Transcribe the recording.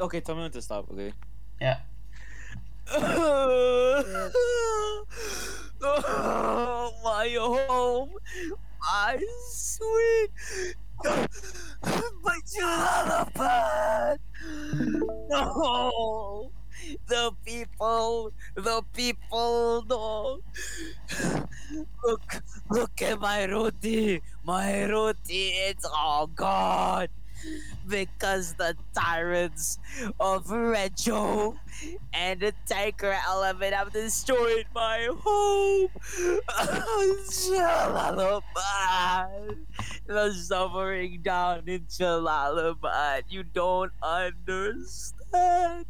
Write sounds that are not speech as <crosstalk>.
Okay, tell me when to stop. Okay. Yeah. <laughs> oh, my home, my sweet, my lullaby. No, the people, the people, no. Look, look at my roti, my roti, it's all gone because the tyrants of Reggio and the tanker element have destroyed my home. Jalalabad. <laughs> The suffering down in Jalalabad. You don't understand.